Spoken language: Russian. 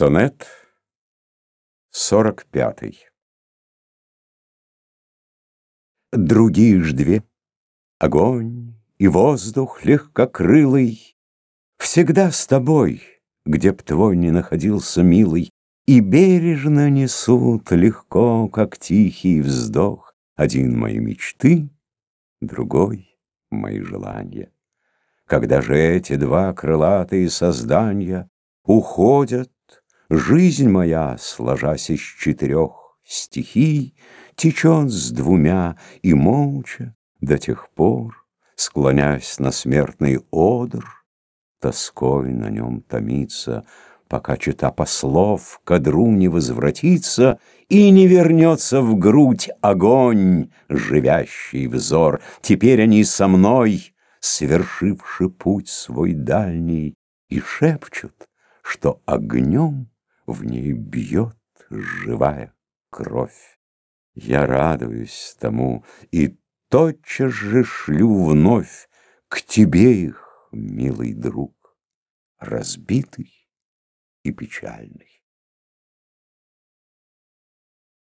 Сонет сорок пятый. Другие ж две, огонь и воздух легкокрылый, Всегда с тобой, где б твой не находился милый, И бережно несут легко, как тихий вздох, Один мои мечты, другой мои желания. Когда же эти два крылатые создания Уходят, жизнь моя, сложась из четырех стихий, Течет с двумя и молча до тех пор, Склонясь на смертный одр, Тоской на нем томится, Пока чита послов к одру не возвратится И не вернется в грудь огонь, живящий взор. Теперь они со мной, свершивши путь свой дальний, И шепчут, что огнем в ней бьет живая кровь. Я радуюсь тому и тотчас же шлю вновь к тебе их, милый друг, разбитый и печальный.